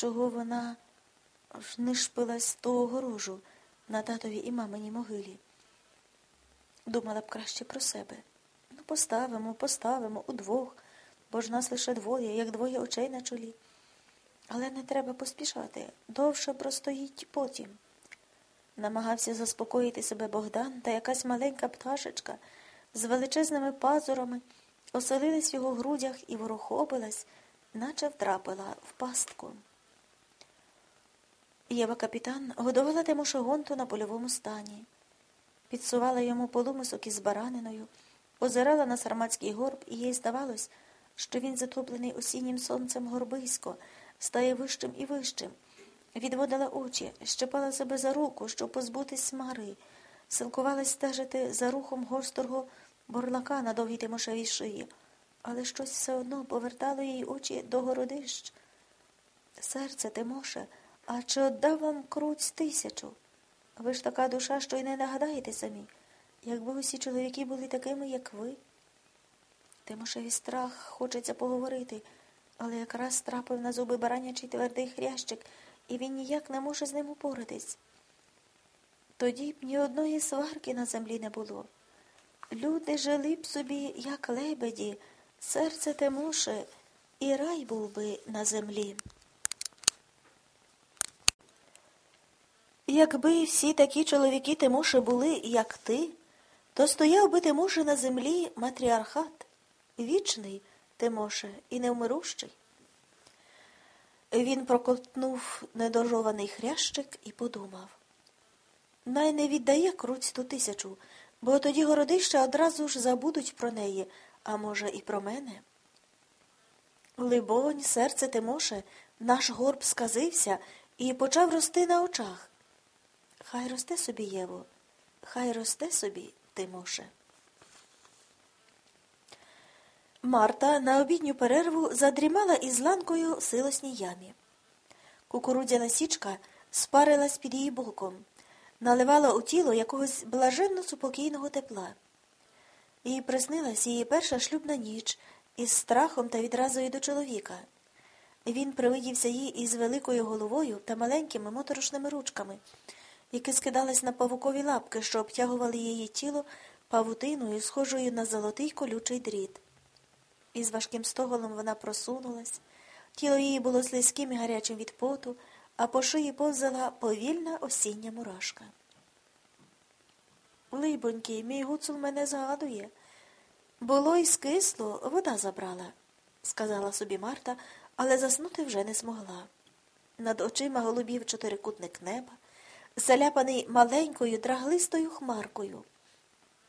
чого вона ж не шпилась того огорожу на татові і маминій могилі? Думала б краще про себе. Ну, поставимо, поставимо удвох, бо ж нас лише двоє, як двоє очей на чолі. Але не треба поспішати, довше простоїть потім. Намагався заспокоїти себе Богдан, та якась маленька пташечка з величезними пазурами оселилась в його грудях і ворохобилась, наче втрапила в пастку. Єва капітан годувала Тимоша Гонту на польовому стані, підсувала йому полумисок із бараниною, озирала на сарматський горб, і їй здавалось, що він затоплений осіннім сонцем горбисько, стає вищим і вищим. Відводила очі, щепала себе за руку, щоб позбутись смари, силкувалась стежити за рухом гострого борлака на довгій Тимошевій шиї, але щось все одно повертало їй очі до городищ. Серце Тимоше, а чи отдав вам круць тисячу? Ви ж така душа, що й не нагадаєте самі, якби усі чоловіки були такими, як ви. Тимошеві страх хочеться поговорити, але якраз трапив на зуби баранячий твердий хрящик, і він ніяк не може з ним упоратись. Тоді б ні одної сварки на землі не було. Люди жили б собі, як лебеді, серце Тимоше, і рай був би на землі. Якби всі такі чоловіки Тимоше були, як ти, то стояв би Тимоше на землі матріархат, вічний Тимоше і невмирущий. Він проковтнув недожований хрящик і подумав. Най не віддає круць ту тисячу, бо тоді городища одразу ж забудуть про неї, а може, і про мене. Либонь, серце Тимоше, наш горб сказився і почав рости на очах. Хай росте собі, Єво, хай росте собі, Тимоше. Марта на обідню перерву задрімала із ланкою в силосній ямі. Кукурудзяна січка спарилась під її боком, наливала у тіло якогось блаженно супокійного тепла. Їй приснилась її перша шлюбна ніч із страхом та відразою до чоловіка. Він привидівся їй із великою головою та маленькими моторошними ручками, які скидались на павукові лапки, що обтягували її тіло павутиною, схожою на золотий колючий дріт. Із важким стоголом вона просунулась, тіло її було слизьким і гарячим від поту, а по шиї повзала повільна осіння мурашка. Либонький, мій гуцул мене згадує. Було й скисло, вода забрала, сказала собі Марта, але заснути вже не змогла. Над очима голубів чотирикутник неба, заляпаний маленькою драглистою хмаркою.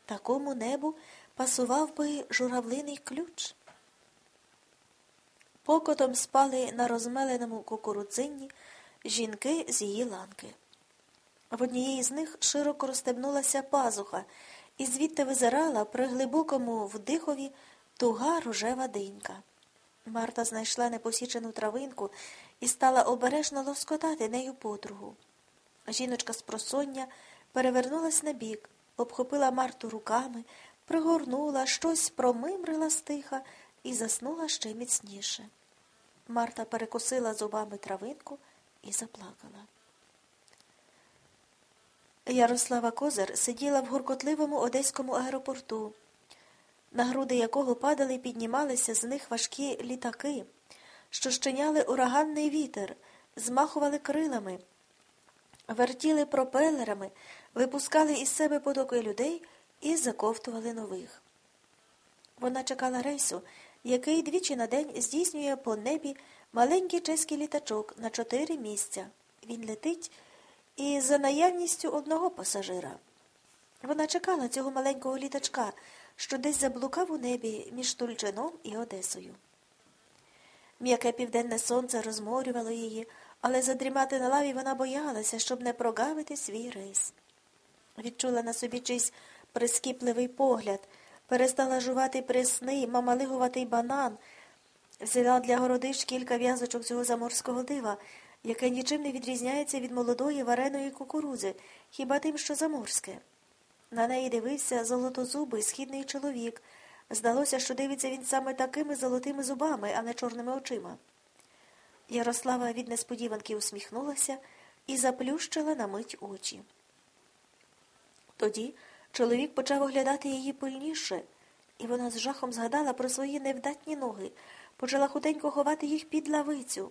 Такому небу пасував би журавлиний ключ. Покотом спали на розмеленому кукурудзинні жінки з її ланки. В однієї з них широко розстебнулася пазуха, і звідти визирала при глибокому вдихові туга рожева динька. Марта знайшла непосічену травинку і стала обережно лоскотати нею подругу. Жіночка з просоння перевернулась на бік, обхопила Марту руками, пригорнула, щось промимрила стиха і заснула ще міцніше. Марта перекусила зубами травинку і заплакала. Ярослава Козир сиділа в гуркотливому одеському аеропорту, на груди якого падали і піднімалися з них важкі літаки, що щиняли ураганний вітер, змахували крилами, вертіли пропелерами, випускали із себе потоки людей і заковтували нових. Вона чекала рейсу, який двічі на день здійснює по небі маленький чеський літачок на чотири місця. Він летить і за наявністю одного пасажира. Вона чекала цього маленького літачка, що десь заблукав у небі між Тульчином і Одесою. М'яке південне сонце розморювало її, але задрімати на лаві вона боялася, щоб не прогавити свій рейс. Відчула на собі чийсь прискіпливий погляд, перестала жувати пресний, мамалигуватий банан, взяла для городиш кілька в'язочок цього заморського дива, яке нічим не відрізняється від молодої вареної кукурудзи, хіба тим, що заморське. На неї дивився золотозубий східний чоловік. Здалося, що дивиться він саме такими золотими зубами, а не чорними очима. Ярослава від несподіванки усміхнулася і заплющила на мить очі. Тоді чоловік почав оглядати її пильніше, і вона з жахом згадала про свої невдатні ноги, почала хутенько ховати їх під лавицю.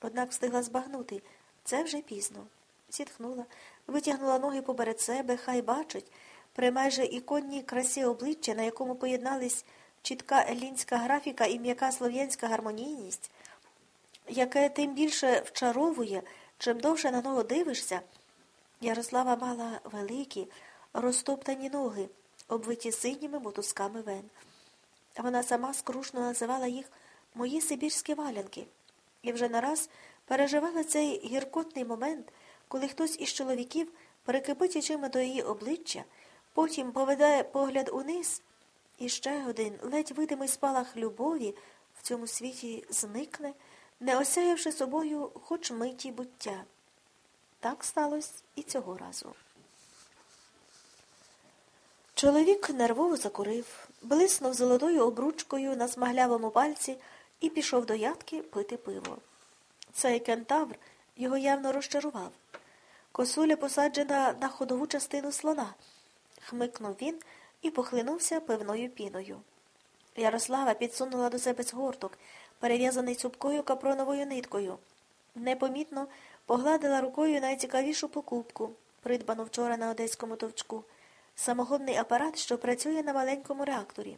Однак встигла збагнути це вже пізно. Зітхнула, витягнула ноги поперед себе, хай бачить, при майже іконній красі обличчя, на якому поєднались чітка елінська графіка і м'яка слов'янська гармонійність, яке тим більше вчаровує, чим довше на нього дивишся. Ярослава мала великі, розтоптані ноги, обвиті синіми мотузками вен. Вона сама скрушно називала їх мої сибірські валянки, і вже нараз переживала цей гіркотний момент, коли хтось із чоловіків перекипить очима до її обличчя, потім поведе погляд униз, і ще один ледь видимий спалах любові в цьому світі зникне, не осяявши собою хоч миті буття. Так сталося і цього разу. Чоловік нервово закурив, блиснув золотою обручкою на смаглявому пальці і пішов до ядки пити пиво. Цей кентавр його явно розчарував. Косуля посаджена на ходову частину слона. Хмикнув він і похлинувся пивною піною. Ярослава підсунула до себе згорток, перев'язаний цупкою капроновою ниткою. Непомітно погладила рукою найцікавішу покупку, придбану вчора на одеському товчку, самогонний апарат, що працює на маленькому реакторі.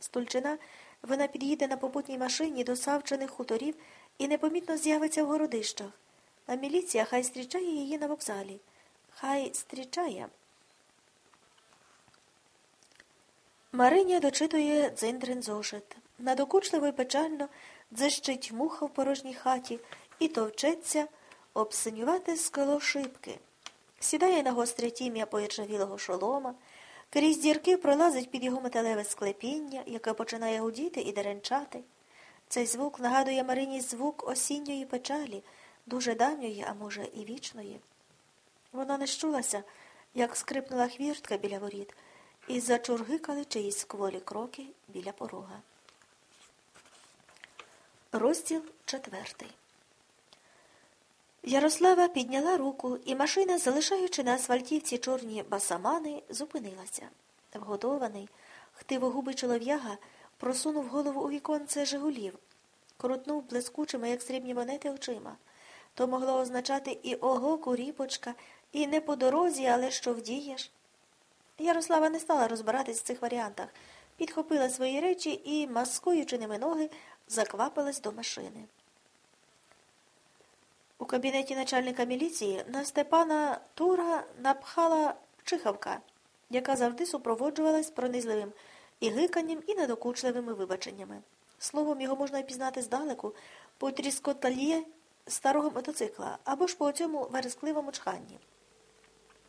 Стульчина вона під'їде на попутній машині до Савчених хуторів і непомітно з'явиться в городищах. А міліція хай зустрічає її на вокзалі. Хай зустрічає. Мариня дочитує дзиндрин зошит. Надокучливо й печально дзищить муха в порожній хаті і товчеться обсинювати скело шибки. Сідає на гостре тім'я поіржавілого шолома, крізь дірки пролазить під його металеве склепіння, яке починає гудіти і деренчати. Цей звук нагадує Марині звук осінньої печалі, дуже давньої, а може, і вічної. Вона не щулася, як скрипнула хвіртка біля воріт, і зачургикали чиїсь кволі кроки біля порога. Розділ четвертий. Ярослава підняла руку, і машина, залишаючи на асфальтівці чорні басамани, зупинилася. Вгодований, хтивогубий чолов'яга просунув голову у віконце Жигулів, крутнув блискучими, як срібні монети, очима. То могло означати і ого, куріпочка, і не по дорозі, але що вдієш. Ярослава не стала розбиратись в цих варіантах, підхопила свої речі і, маскуючи ними ноги, заквапилась до машини. У кабінеті начальника міліції на Степана Тура напхала чихавка, яка завжди супроводжувалась пронизливим і гиканням, і недокучливими вибаченнями. Словом, його можна пізнати здалеку по тріскотальє старого мотоцикла або ж по цьому верескливому чханні.